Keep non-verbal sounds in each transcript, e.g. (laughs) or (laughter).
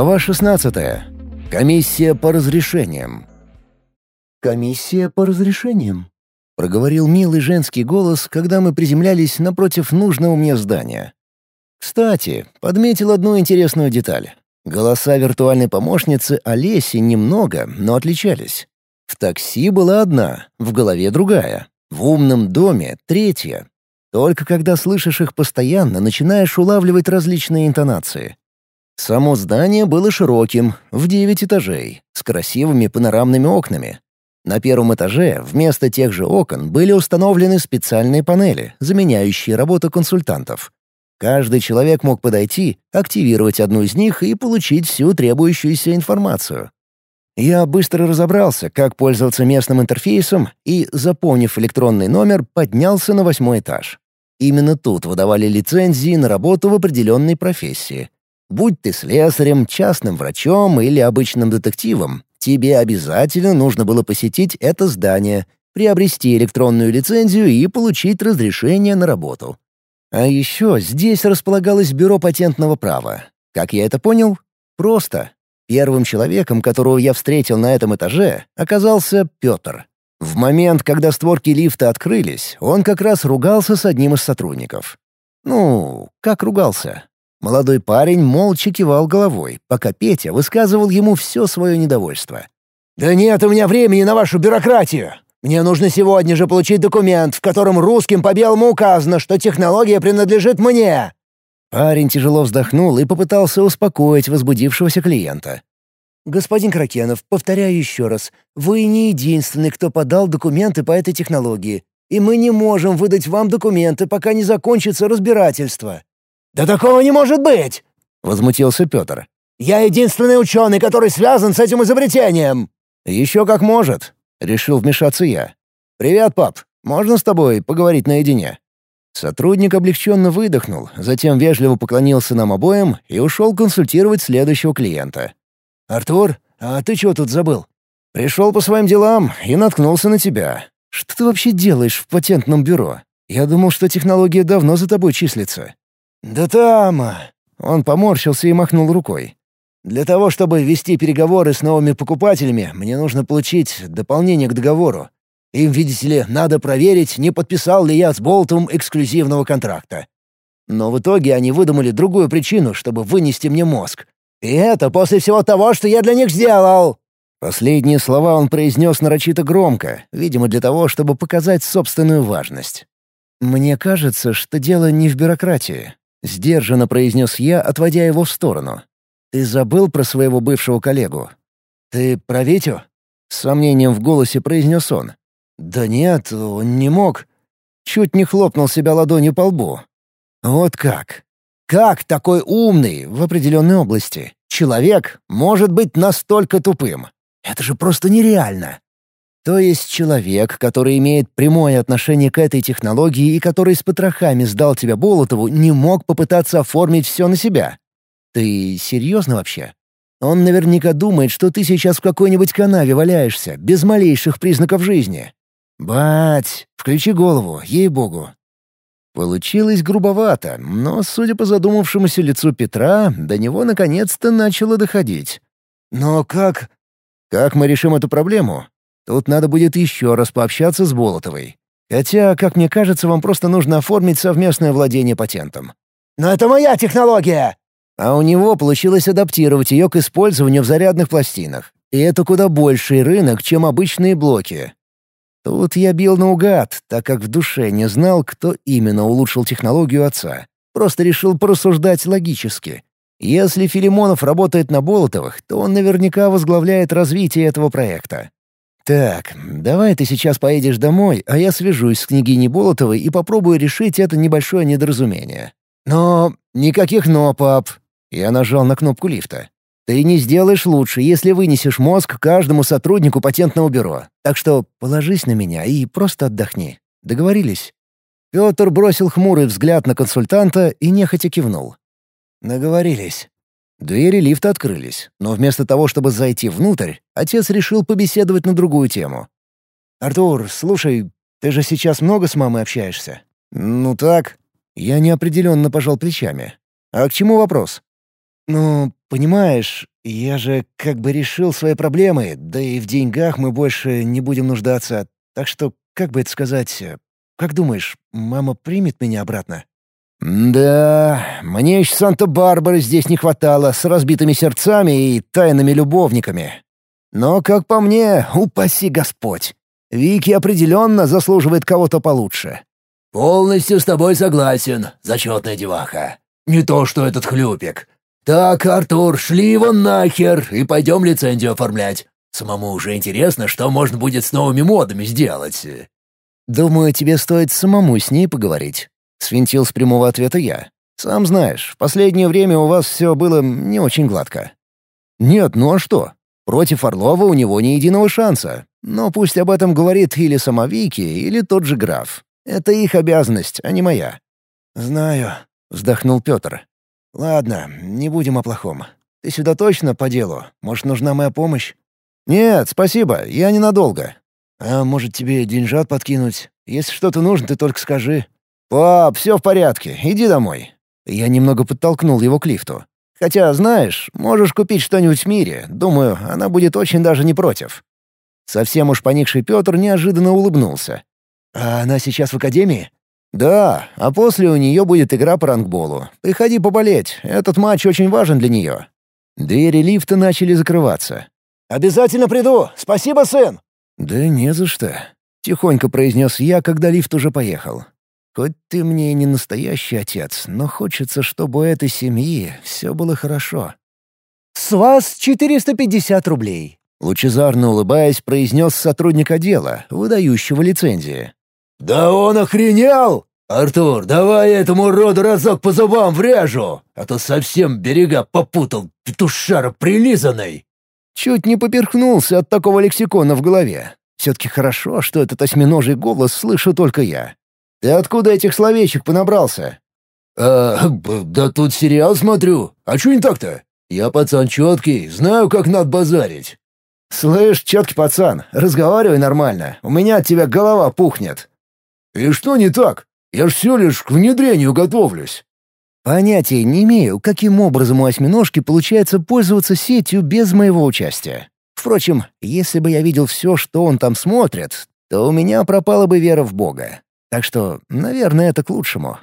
Глава 16. Комиссия по разрешениям. «Комиссия по разрешениям», — проговорил милый женский голос, когда мы приземлялись напротив нужного мне здания. Кстати, подметил одну интересную деталь. Голоса виртуальной помощницы Олеси немного, но отличались. В такси была одна, в голове другая, в умном доме — третья. Только когда слышишь их постоянно, начинаешь улавливать различные интонации. Само здание было широким, в девять этажей, с красивыми панорамными окнами. На первом этаже вместо тех же окон были установлены специальные панели, заменяющие работу консультантов. Каждый человек мог подойти, активировать одну из них и получить всю требующуюся информацию. Я быстро разобрался, как пользоваться местным интерфейсом и, запомнив электронный номер, поднялся на восьмой этаж. Именно тут выдавали лицензии на работу в определенной профессии. Будь ты слесарем, частным врачом или обычным детективом, тебе обязательно нужно было посетить это здание, приобрести электронную лицензию и получить разрешение на работу. А еще здесь располагалось бюро патентного права. Как я это понял? Просто. Первым человеком, которого я встретил на этом этаже, оказался Петр. В момент, когда створки лифта открылись, он как раз ругался с одним из сотрудников. Ну, как ругался? Молодой парень молча кивал головой, пока Петя высказывал ему все свое недовольство. «Да нет у меня времени на вашу бюрократию! Мне нужно сегодня же получить документ, в котором русским по белому указано, что технология принадлежит мне!» Парень тяжело вздохнул и попытался успокоить возбудившегося клиента. «Господин Кракенов, повторяю еще раз, вы не единственный, кто подал документы по этой технологии, и мы не можем выдать вам документы, пока не закончится разбирательство». «Да такого не может быть!» — возмутился Петр. «Я единственный ученый, который связан с этим изобретением!» «Еще как может!» — решил вмешаться я. «Привет, пап. Можно с тобой поговорить наедине?» Сотрудник облегченно выдохнул, затем вежливо поклонился нам обоим и ушел консультировать следующего клиента. «Артур, а ты чего тут забыл?» «Пришел по своим делам и наткнулся на тебя. Что ты вообще делаешь в патентном бюро? Я думал, что технология давно за тобой числится». «Да там...» а, Он поморщился и махнул рукой. «Для того, чтобы вести переговоры с новыми покупателями, мне нужно получить дополнение к договору. Им, видите ли, надо проверить, не подписал ли я с Болтом эксклюзивного контракта. Но в итоге они выдумали другую причину, чтобы вынести мне мозг. И это после всего того, что я для них сделал!» Последние слова он произнес нарочито громко, видимо, для того, чтобы показать собственную важность. «Мне кажется, что дело не в бюрократии. — сдержанно произнес я, отводя его в сторону. «Ты забыл про своего бывшего коллегу?» «Ты про Витю?» — с сомнением в голосе произнес он. «Да нет, он не мог». Чуть не хлопнул себя ладонью по лбу. «Вот как? Как такой умный в определенной области человек может быть настолько тупым? Это же просто нереально!» То есть человек, который имеет прямое отношение к этой технологии и который с потрохами сдал тебя Болотову, не мог попытаться оформить все на себя. Ты серьезно вообще? Он наверняка думает, что ты сейчас в какой-нибудь канаве валяешься, без малейших признаков жизни. Бать, включи голову, ей-богу. Получилось грубовато, но, судя по задумавшемуся лицу Петра, до него наконец-то начало доходить. «Но как...» «Как мы решим эту проблему? Тут надо будет еще раз пообщаться с Болотовой. Хотя, как мне кажется, вам просто нужно оформить совместное владение патентом. «Но это моя технология!» А у него получилось адаптировать ее к использованию в зарядных пластинах. И это куда больший рынок, чем обычные блоки. Тут я бил наугад, так как в душе не знал, кто именно улучшил технологию отца. Просто решил порассуждать логически. Если Филимонов работает на Болотовых, то он наверняка возглавляет развитие этого проекта. «Так, давай ты сейчас поедешь домой, а я свяжусь с княгиней Болотовой и попробую решить это небольшое недоразумение». «Но... никаких «но», пап». Я нажал на кнопку лифта. «Ты не сделаешь лучше, если вынесешь мозг каждому сотруднику патентного бюро. Так что положись на меня и просто отдохни. Договорились?» Петр бросил хмурый взгляд на консультанта и нехотя кивнул. «Договорились». Двери лифта открылись, но вместо того, чтобы зайти внутрь, отец решил побеседовать на другую тему. «Артур, слушай, ты же сейчас много с мамой общаешься?» «Ну так». Я неопределенно пожал плечами. «А к чему вопрос?» «Ну, понимаешь, я же как бы решил свои проблемы, да и в деньгах мы больше не будем нуждаться. Так что, как бы это сказать, как думаешь, мама примет меня обратно?» «Да, мне еще Санта-Барбары здесь не хватало с разбитыми сердцами и тайными любовниками. Но, как по мне, упаси Господь. Вики определенно заслуживает кого-то получше». «Полностью с тобой согласен, зачетная деваха. Не то что этот хлюпик. Так, Артур, шли его нахер и пойдем лицензию оформлять. Самому уже интересно, что можно будет с новыми модами сделать». «Думаю, тебе стоит самому с ней поговорить. Свинтил с прямого ответа я. «Сам знаешь, в последнее время у вас все было не очень гладко». «Нет, ну а что? Против Орлова у него ни единого шанса. Но пусть об этом говорит или сама Вики, или тот же граф. Это их обязанность, а не моя». «Знаю», — вздохнул Петр. «Ладно, не будем о плохом. Ты сюда точно по делу? Может, нужна моя помощь?» «Нет, спасибо, я ненадолго». «А может, тебе деньжат подкинуть? Если что-то нужно, ты только скажи». «Пап, все в порядке, иди домой». Я немного подтолкнул его к лифту. «Хотя, знаешь, можешь купить что-нибудь в мире. Думаю, она будет очень даже не против». Совсем уж поникший Петр неожиданно улыбнулся. «А она сейчас в академии?» «Да, а после у нее будет игра по рангболу. Приходи поболеть, этот матч очень важен для нее». Двери лифта начали закрываться. «Обязательно приду! Спасибо, сын!» «Да не за что», — тихонько произнес я, когда лифт уже поехал. Хоть ты мне и не настоящий отец, но хочется, чтобы у этой семьи все было хорошо». «С вас 450 рублей», — лучезарно улыбаясь, произнес сотрудник отдела, выдающего лицензии. «Да он охренел! Артур, давай этому роду разок по зубам врежу, а то совсем берега попутал, петушара прилизанный!» Чуть не поперхнулся от такого лексикона в голове. Все-таки хорошо, что этот осьминожий голос слышу только я. Ты откуда этих словечек понабрался?» «А, да тут сериал смотрю. А что не так-то? Я пацан четкий, знаю, как надо базарить». «Слышь, четкий пацан, разговаривай нормально. У меня от тебя голова пухнет». «И что не так? Я ж все лишь к внедрению готовлюсь». «Понятия не имею, каким образом у осьминожки получается пользоваться сетью без моего участия. Впрочем, если бы я видел все, что он там смотрит, то у меня пропала бы вера в Бога. Так что, наверное, это к лучшему.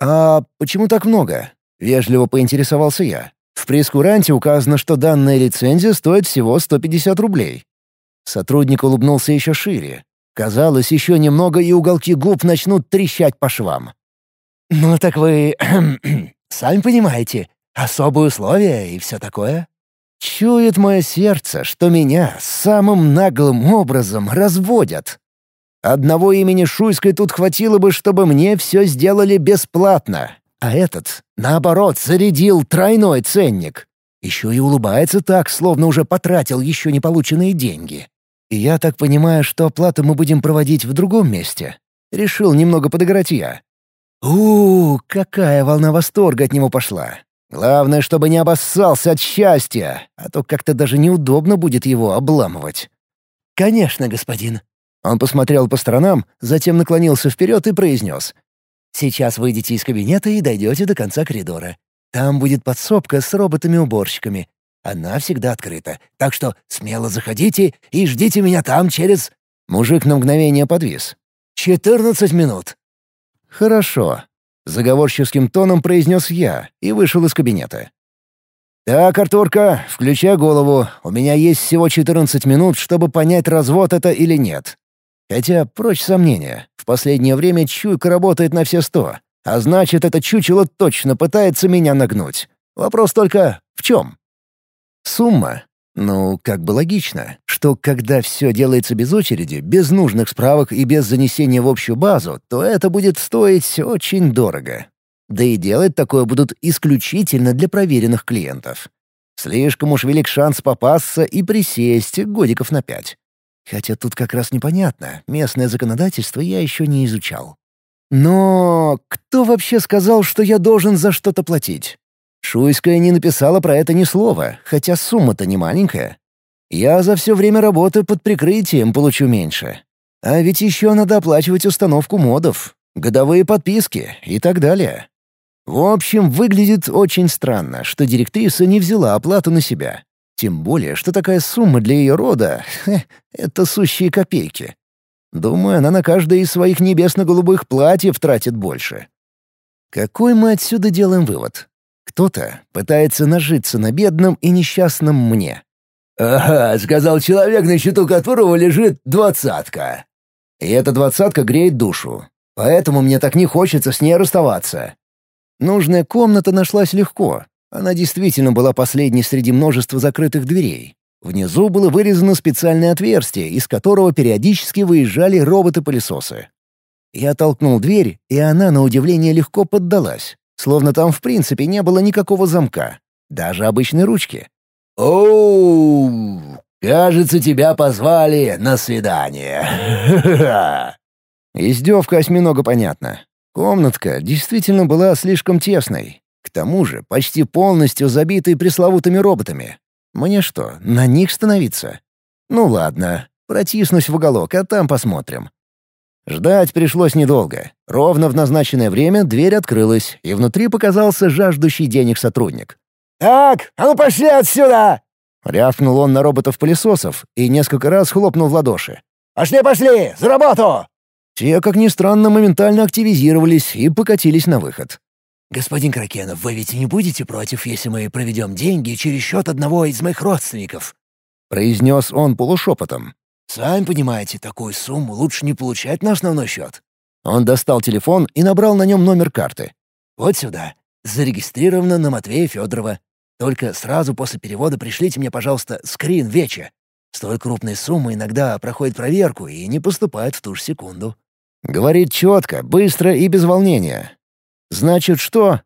«А почему так много?» — вежливо поинтересовался я. «В прескуранте указано, что данная лицензия стоит всего 150 рублей». Сотрудник улыбнулся еще шире. Казалось, еще немного, и уголки губ начнут трещать по швам. «Ну так вы... (clears throat) сами понимаете, особые условия и все такое?» Чует мое сердце, что меня самым наглым образом разводят. Одного имени Шуйской тут хватило бы, чтобы мне все сделали бесплатно. А этот, наоборот, зарядил тройной ценник. Еще и улыбается так, словно уже потратил еще не полученные деньги. И я так понимаю, что оплату мы будем проводить в другом месте. Решил немного подыграть я. у, какая волна восторга от него пошла. Главное, чтобы не обоссался от счастья, а то как-то даже неудобно будет его обламывать. «Конечно, господин», он посмотрел по сторонам, затем наклонился вперед и произнес. «Сейчас выйдете из кабинета и дойдете до конца коридора. Там будет подсобка с роботами-уборщиками. Она всегда открыта, так что смело заходите и ждите меня там через...» Мужик на мгновение подвис. «Четырнадцать минут». «Хорошо», — заговорческим тоном произнес я и вышел из кабинета. «Так, Артурка, включай голову. У меня есть всего четырнадцать минут, чтобы понять, развод это или нет. Хотя, прочь сомнения, в последнее время чуйка работает на все сто, а значит, это чучело точно пытается меня нагнуть. Вопрос только в чем? Сумма. Ну, как бы логично, что когда все делается без очереди, без нужных справок и без занесения в общую базу, то это будет стоить очень дорого. Да и делать такое будут исключительно для проверенных клиентов. Слишком уж велик шанс попасться и присесть годиков на пять. Хотя тут как раз непонятно, местное законодательство я еще не изучал. Но кто вообще сказал, что я должен за что-то платить? Шуйская не написала про это ни слова, хотя сумма-то не маленькая. Я за все время работы под прикрытием получу меньше. А ведь еще надо оплачивать установку модов, годовые подписки и так далее. В общем, выглядит очень странно, что директриса не взяла оплату на себя. Тем более, что такая сумма для ее рода — это сущие копейки. Думаю, она на каждое из своих небесно-голубых платьев тратит больше. Какой мы отсюда делаем вывод? Кто-то пытается нажиться на бедном и несчастном мне. «Ага», — сказал человек, на счету которого лежит двадцатка. И эта двадцатка греет душу. Поэтому мне так не хочется с ней расставаться. Нужная комната нашлась легко. Она действительно была последней среди множества закрытых дверей. Внизу было вырезано специальное отверстие, из которого периодически выезжали роботы-пылесосы. Я толкнул дверь, и она, на удивление, легко поддалась, словно там в принципе не было никакого замка, даже обычной ручки. «Оу, кажется, тебя позвали на свидание». (laughs) Издевка осьминога понятна. Комнатка действительно была слишком тесной. К тому же почти полностью забитой пресловутыми роботами. Мне что, на них становиться? Ну ладно, протиснусь в уголок, а там посмотрим. Ждать пришлось недолго. Ровно в назначенное время дверь открылась, и внутри показался жаждущий денег сотрудник. «Так, а ну пошли отсюда!» Рявкнул он на роботов-пылесосов и несколько раз хлопнул в ладоши. «Пошли, пошли! За работу!» Те, как ни странно, моментально активизировались и покатились на выход. «Господин Кракенов, вы ведь не будете против, если мы проведем деньги через счет одного из моих родственников?» — произнес он полушепотом. «Сами понимаете, такую сумму лучше не получать на основной счет». Он достал телефон и набрал на нем номер карты. «Вот сюда. Зарегистрировано на Матвея Федорова. Только сразу после перевода пришлите мне, пожалуйста, скрин Веча. Столь крупные суммы иногда проходят проверку и не поступают в ту же секунду». Говорит четко, быстро и без волнения. Значит, что?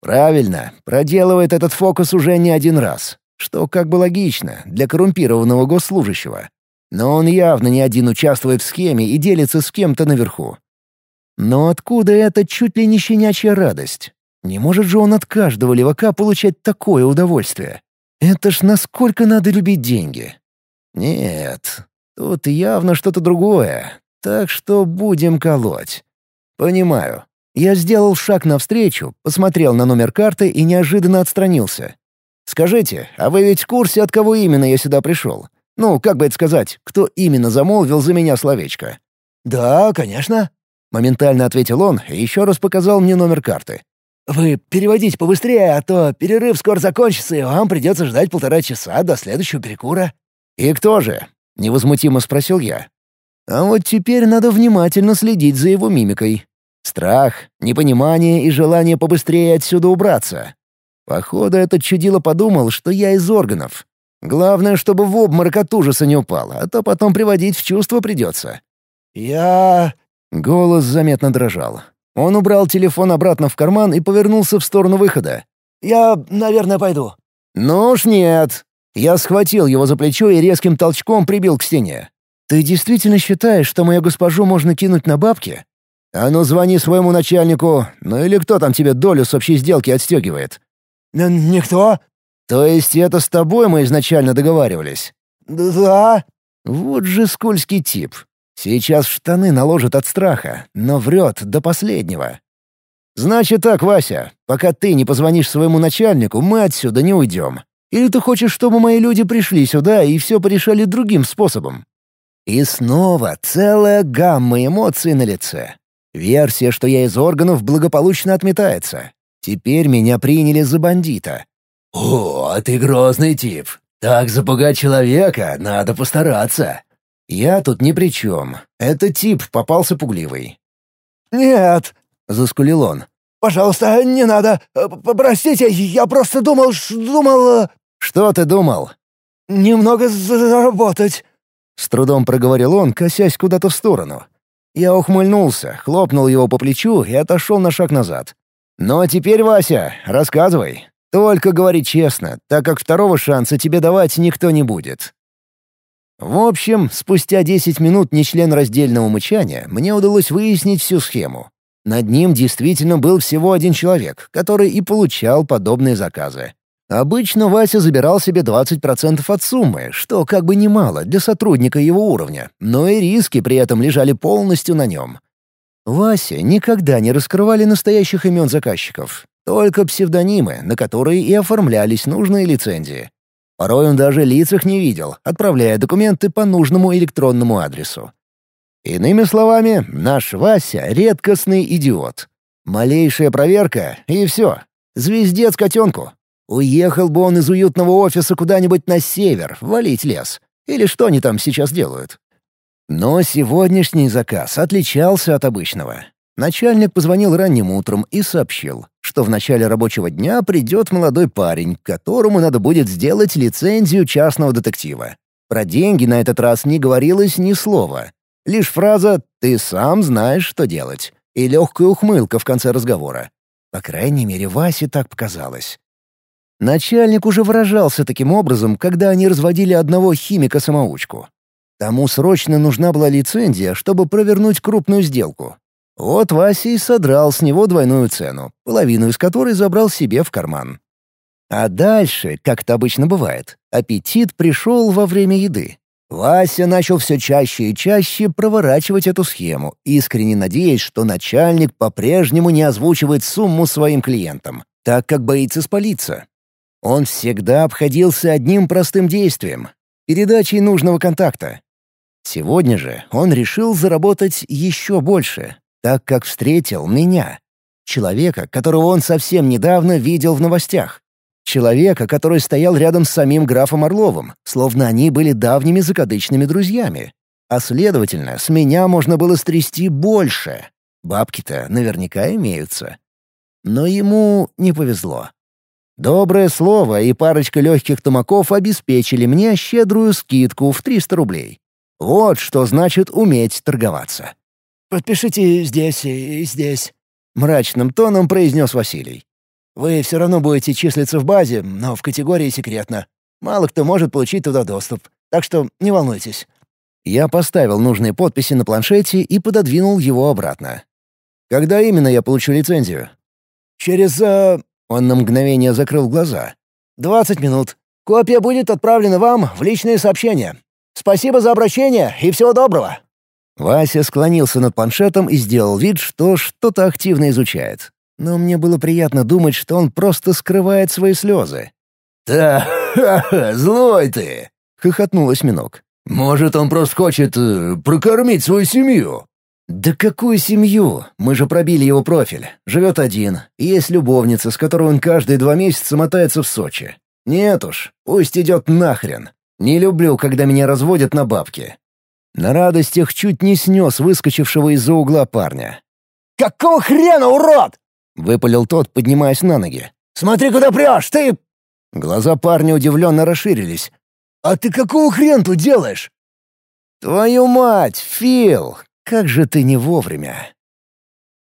Правильно, проделывает этот фокус уже не один раз. Что как бы логично для коррумпированного госслужащего. Но он явно не один участвует в схеме и делится с кем-то наверху. Но откуда эта чуть ли не щенячья радость? Не может же он от каждого левака получать такое удовольствие? Это ж насколько надо любить деньги. Нет, тут явно что-то другое. Так что будем колоть. Понимаю. Я сделал шаг навстречу, посмотрел на номер карты и неожиданно отстранился. «Скажите, а вы ведь в курсе, от кого именно я сюда пришел? Ну, как бы это сказать, кто именно замолвил за меня словечко?» «Да, конечно», — моментально ответил он и еще раз показал мне номер карты. «Вы переводите побыстрее, а то перерыв скоро закончится, и вам придется ждать полтора часа до следующего перекура». «И кто же?» — невозмутимо спросил я. А вот теперь надо внимательно следить за его мимикой. Страх, непонимание и желание побыстрее отсюда убраться. Походу, этот чудило подумал, что я из органов. Главное, чтобы в обморок от ужаса не упал, а то потом приводить в чувство придется. «Я...» Голос заметно дрожал. Он убрал телефон обратно в карман и повернулся в сторону выхода. «Я, наверное, пойду». «Ну уж нет». Я схватил его за плечо и резким толчком прибил к стене. «Ты действительно считаешь, что мою госпожу можно кинуть на бабки? А ну звони своему начальнику, ну или кто там тебе долю с общей сделки отстегивает?» «Никто?» «То есть это с тобой мы изначально договаривались?» «Да». «Вот же скользкий тип. Сейчас штаны наложит от страха, но врет до последнего. Значит так, Вася, пока ты не позвонишь своему начальнику, мы отсюда не уйдем. Или ты хочешь, чтобы мои люди пришли сюда и все порешали другим способом?» И снова целая гамма эмоций на лице. Версия, что я из органов, благополучно отметается. Теперь меня приняли за бандита. «О, а ты грозный тип. Так запугать человека надо постараться». «Я тут ни при чем. Этот тип попался пугливый». «Нет», — заскулил он. «Пожалуйста, не надо. Простите, я просто думал, думал...» «Что ты думал?» «Немного заработать». С трудом проговорил он, косясь куда-то в сторону. Я ухмыльнулся, хлопнул его по плечу и отошел на шаг назад. «Ну а теперь, Вася, рассказывай. Только говори честно, так как второго шанса тебе давать никто не будет». В общем, спустя 10 минут нечленораздельного мычания мне удалось выяснить всю схему. Над ним действительно был всего один человек, который и получал подобные заказы. Обычно Вася забирал себе 20% от суммы, что как бы немало для сотрудника его уровня, но и риски при этом лежали полностью на нем. Вася никогда не раскрывали настоящих имен заказчиков. Только псевдонимы, на которые и оформлялись нужные лицензии. Порой он даже лиц их не видел, отправляя документы по нужному электронному адресу. Иными словами, наш Вася — редкостный идиот. Малейшая проверка — и все. Звездец котенку. Уехал бы он из уютного офиса куда-нибудь на север, валить лес. Или что они там сейчас делают. Но сегодняшний заказ отличался от обычного. Начальник позвонил ранним утром и сообщил, что в начале рабочего дня придет молодой парень, которому надо будет сделать лицензию частного детектива. Про деньги на этот раз не говорилось ни слова. Лишь фраза «ты сам знаешь, что делать» и легкая ухмылка в конце разговора. По крайней мере, Васе так показалось. Начальник уже выражался таким образом, когда они разводили одного химика-самоучку. Тому срочно нужна была лицензия, чтобы провернуть крупную сделку. Вот Вася и содрал с него двойную цену, половину из которой забрал себе в карман. А дальше, как это обычно бывает, аппетит пришел во время еды. Вася начал все чаще и чаще проворачивать эту схему, искренне надеясь, что начальник по-прежнему не озвучивает сумму своим клиентам, так как боится спалиться. Он всегда обходился одним простым действием — передачей нужного контакта. Сегодня же он решил заработать еще больше, так как встретил меня. Человека, которого он совсем недавно видел в новостях. Человека, который стоял рядом с самим графом Орловым, словно они были давними закадычными друзьями. А следовательно, с меня можно было стрясти больше. Бабки-то наверняка имеются. Но ему не повезло. Доброе слово и парочка легких тумаков обеспечили мне щедрую скидку в 300 рублей. Вот что значит уметь торговаться. «Подпишите здесь и здесь», — мрачным тоном произнес Василий. «Вы все равно будете числиться в базе, но в категории секретно. Мало кто может получить туда доступ, так что не волнуйтесь». Я поставил нужные подписи на планшете и пододвинул его обратно. «Когда именно я получу лицензию?» «Через... Э, он на мгновение закрыл глаза. «Двадцать минут. Копия будет отправлена вам в личные сообщения. Спасибо за обращение и всего доброго». Вася склонился над планшетом и сделал вид, что что-то активно изучает. Но мне было приятно думать, что он просто скрывает свои слезы. «Да, злой ты!» — хохотнул осьминог. «Может, он просто хочет э, прокормить свою семью?» «Да какую семью? Мы же пробили его профиль. Живет один. есть любовница, с которой он каждые два месяца мотается в Сочи. Нет уж, пусть идет нахрен. Не люблю, когда меня разводят на бабки». На радостях чуть не снес выскочившего из-за угла парня. «Какого хрена, урод?» — выпалил тот, поднимаясь на ноги. «Смотри, куда прешь, ты...» Глаза парня удивленно расширились. «А ты какого хрена тут делаешь?» «Твою мать, Фил! Как же ты не вовремя!»